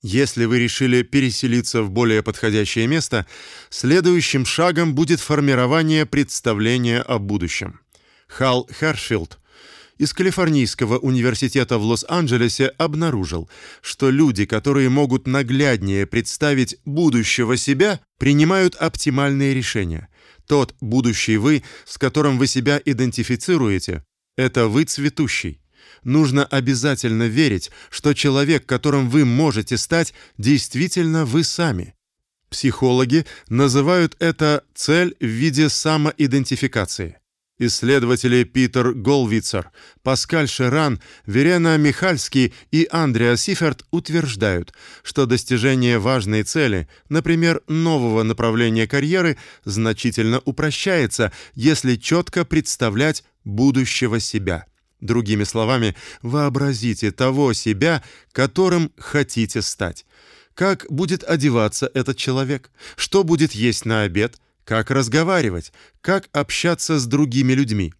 Если вы решили переселиться в более подходящее место, следующим шагом будет формирование представления о будущем. Хал Хершфилд из Калифорнийского университета в Лос-Анджелесе обнаружил, что люди, которые могут нагляднее представить будущего себя, принимают оптимальные решения. Тот будущий вы, с которым вы себя идентифицируете, это вы цветущий. Нужно обязательно верить, что человек, которым вы можете стать, действительно вы сами. Психологи называют это цель в виде самоидентификации. Исследователи Питер Голвицер, Паскаль Шеран, Верена Михальский и Андреа Сиферт утверждают, что достижение важной цели, например, нового направления карьеры, значительно упрощается, если четко представлять будущего себя. Другими словами, вообразите того себя, которым хотите стать. Как будет одеваться этот человек? Что будет есть на обед? как разговаривать, как общаться с другими людьми.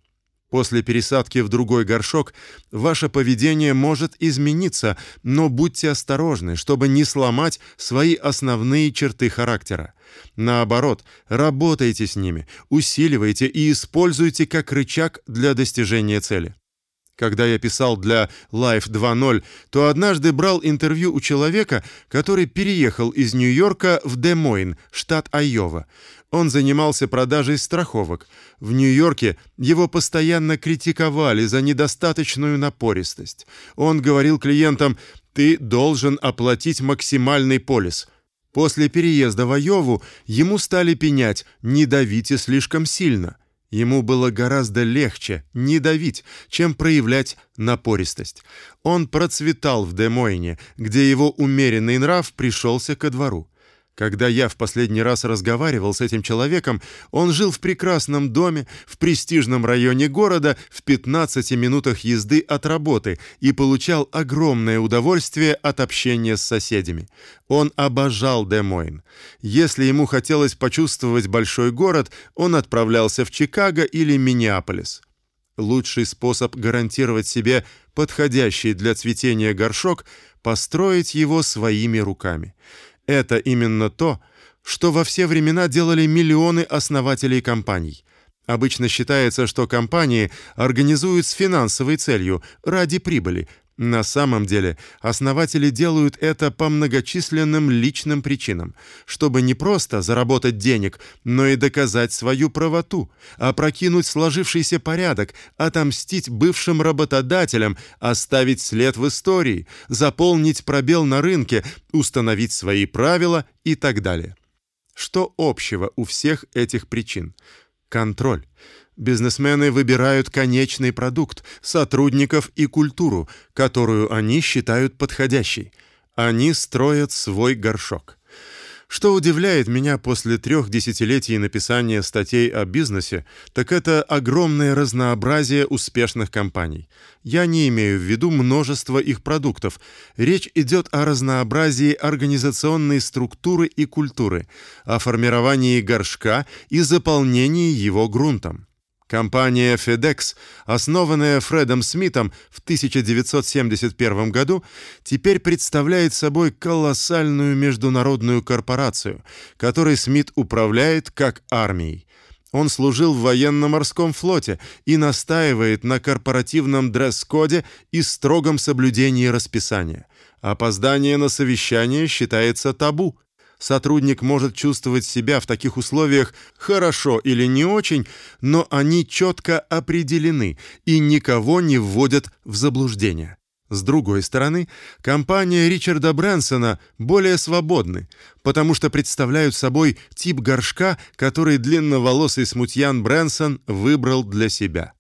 После пересадки в другой горшок ваше поведение может измениться, но будьте осторожны, чтобы не сломать свои основные черты характера. Наоборот, работайте с ними, усиливайте и используйте как рычаг для достижения цели. Когда я писал для Life 2.0, то однажды брал интервью у человека, который переехал из Нью-Йорка в Де-Мойн, штат Айова. Он занимался продажей страховок. В Нью-Йорке его постоянно критиковали за недостаточную напористость. Он говорил клиентам: "Ты должен оплатить максимальный полис". После переезда в Айову ему стали пенять: "Не давите слишком сильно". Ему было гораздо легче не давить, чем проявлять напористость. Он процветал в Демойне, где его умеренный нрав пришелся ко двору. Когда я в последний раз разговаривал с этим человеком, он жил в прекрасном доме в престижном районе города в 15 минутах езды от работы и получал огромное удовольствие от общения с соседями. Он обожал Де-Мойн. Если ему хотелось почувствовать большой город, он отправлялся в Чикаго или Миннеаполис. Лучший способ гарантировать себе подходящий для цветения горшок построить его своими руками. Это именно то, что во все времена делали миллионы основателей компаний. Обычно считается, что компании организуют с финансовой целью, ради прибыли, на самом деле, основатели делают это по многочисленным личным причинам, чтобы не просто заработать денег, но и доказать свою правоту, опрокинуть сложившийся порядок, отомстить бывшим работодателям, оставить след в истории, заполнить пробел на рынке, установить свои правила и так далее. Что общего у всех этих причин? Контроль. Бизнесмены выбирают конечный продукт, сотрудников и культуру, которую они считают подходящей. Они строят свой горшок. Что удивляет меня после трех десятилетий написания статей о бизнесе, так это огромное разнообразие успешных компаний. Я не имею в виду множество их продуктов. Речь идет о разнообразии организационной структуры и культуры, о формировании горшка и заполнении его грунтом. Компания FedEx, основанная Фредом Смитом в 1971 году, теперь представляет собой колоссальную международную корпорацию, которой Смит управляет как армией. Он служил в военно-морском флоте и настаивает на корпоративном дресс-коде и строгом соблюдении расписания. Опоздание на совещание считается табу сотрудник может чувствовать себя в таких условиях хорошо или не очень, но они четко определены и никого не вводят в заблуждение. С другой стороны, компания Ричарда Брэнсона более свободны, потому что представляют собой тип горшка, который длинноволосый смутьян Брэнсон выбрал для себя.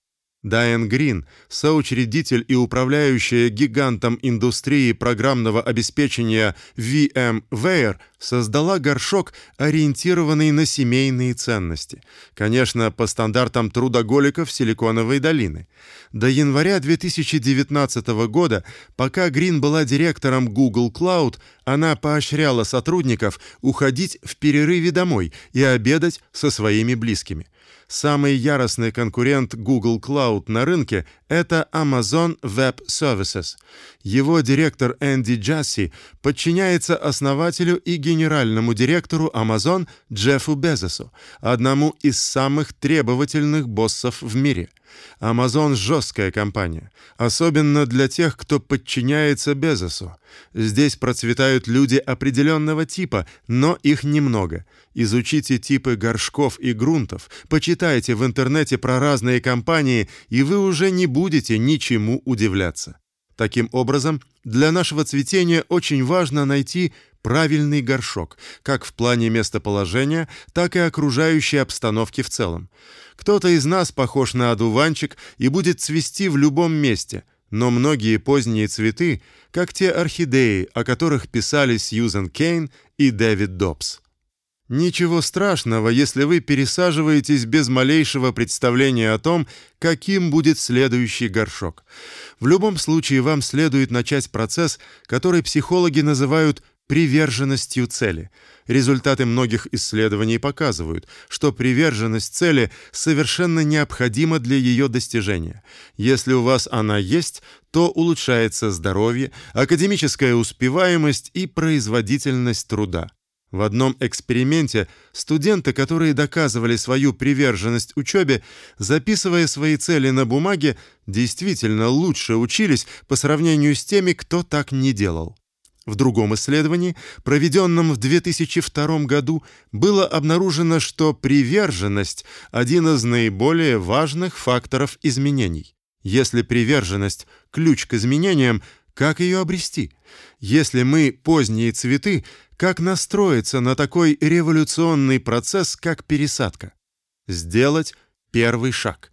Дайан Грин, соучредитель и управляющая гигантом индустрии программного обеспечения VMware, создала горшок, ориентированный на семейные ценности. Конечно, по стандартам трудоголиков Силиконовой долины. До января 2019 года, пока Грин была директором Google Cloud, она поощряла сотрудников уходить в перерыве домой и обедать со своими близкими. Самый яростный конкурент Google Cloud на рынке это Amazon Web Services. Его директор Энди Джасси подчиняется основателю и генеральному директору Amazon Джеффу Безосу, одному из самых требовательных боссов в мире. Amazon жесткая компания, особенно для тех, кто подчиняется Безосу. Здесь процветают люди определенного типа, но их немного. Изучите типы горшков и грунтов, почитайте в интернете про разные компании, и вы уже не будете ничему удивляться. Таким образом, для нашего цветения очень важно найти правильный горшок, как в плане местоположения, так и окружающей обстановки в целом. Кто-то из нас похож на одуванчик и будет цвести в любом месте, но многие поздние цветы, как те орхидеи, о которых писали Сьюзен Кейн и Дэвид Добс. Ничего страшного, если вы пересаживаетесь без малейшего представления о том, каким будет следующий горшок. В любом случае вам следует начать процесс, который психологи называют приверженностью цели. Результаты многих исследований показывают, что приверженность цели совершенно необходима для ее достижения. Если у вас она есть, то улучшается здоровье, академическая успеваемость и производительность труда. В одном эксперименте студенты, которые доказывали свою приверженность учебе, записывая свои цели на бумаге, действительно лучше учились по сравнению с теми, кто так не делал. В другом исследовании, проведенном в 2002 году, было обнаружено, что приверженность один из наиболее важных факторов изменений. Если приверженность ключ к изменениям, как ее обрести? Если мы поздние цветы, как настроиться на такой революционный процесс, как пересадка? Сделать первый шаг.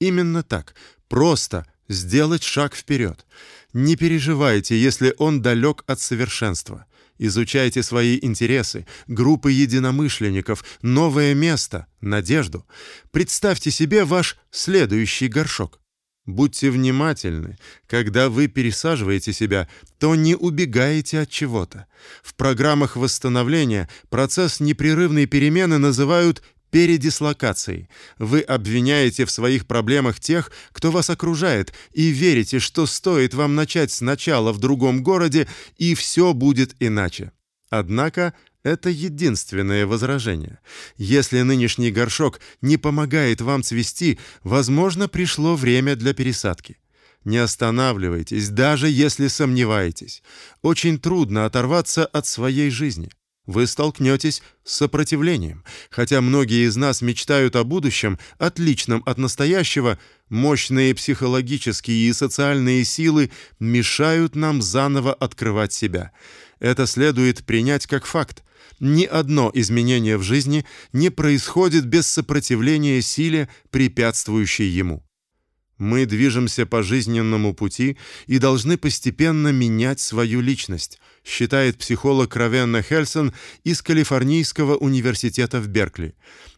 Именно так, просто сделать шаг вперед. Не переживайте, если он далек от совершенства. Изучайте свои интересы, группы единомышленников, новое место, надежду. Представьте себе ваш следующий горшок. Будьте внимательны. Когда вы пересаживаете себя, то не убегаете от чего-то. В программах восстановления процесс непрерывной перемены называют передислокацией. Вы обвиняете в своих проблемах тех, кто вас окружает, и верите, что стоит вам начать сначала в другом городе, и все будет иначе. Однако это единственное возражение. Если нынешний горшок не помогает вам цвести, возможно, пришло время для пересадки. Не останавливайтесь, даже если сомневаетесь. Очень трудно оторваться от своей жизни вы столкнетесь с сопротивлением. Хотя многие из нас мечтают о будущем, отличном от настоящего, мощные психологические и социальные силы мешают нам заново открывать себя. Это следует принять как факт. Ни одно изменение в жизни не происходит без сопротивления силе, препятствующей ему. Мы движемся по жизненному пути и должны постепенно менять свою личность, считает психолог Равенна Хельсон из Калифорнийского университета в Беркли.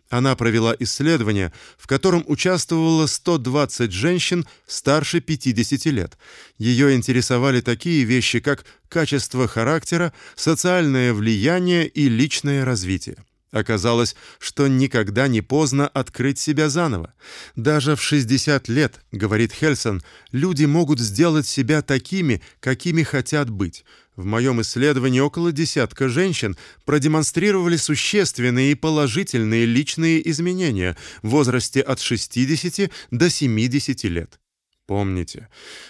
Она провела исследование, в котором участвовало 120 женщин старше 50 лет. Ее интересовали такие вещи, как качество характера, социальное влияние и личное развитие. Оказалось, что никогда не поздно открыть себя заново. Даже в 60 лет, говорит Хельсон, люди могут сделать себя такими, какими хотят быть. В моем исследовании около десятка женщин продемонстрировали существенные и положительные личные изменения в возрасте от 60 до 70 лет. Помните,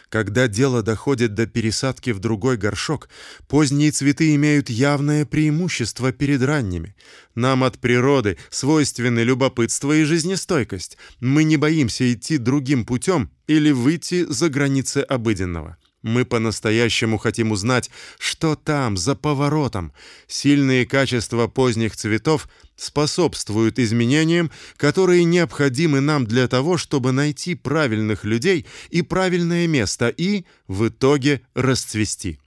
когда дело доходит до пересадки в другой горшок, поздние цветы имеют явное преимущество перед ранними. Нам от природы свойственны любопытство и жизнестойкость. Мы не боимся идти другим путем или выйти за границы обыденного. Мы по-настоящему хотим узнать, что там за поворотом. Сильные качества поздних цветов способствуют изменениям, которые необходимы нам для того, чтобы найти правильных людей и правильное место и в итоге расцвести.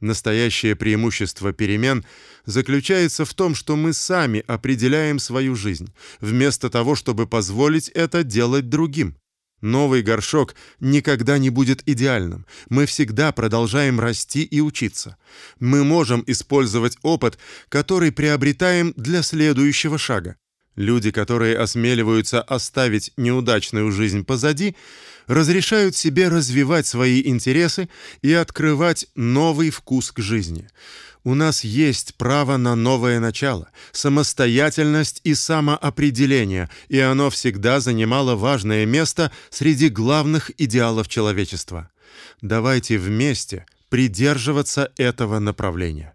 Настоящее преимущество перемен заключается в том, что мы сами определяем свою жизнь, вместо того, чтобы позволить это делать другим. Новый горшок никогда не будет идеальным. Мы всегда продолжаем расти и учиться. Мы можем использовать опыт, который приобретаем для следующего шага. Люди, которые осмеливаются оставить неудачную жизнь позади, разрешают себе развивать свои интересы и открывать новый вкус к жизни. У нас есть право на новое начало, самостоятельность и самоопределение, и оно всегда занимало важное место среди главных идеалов человечества. Давайте вместе придерживаться этого направления.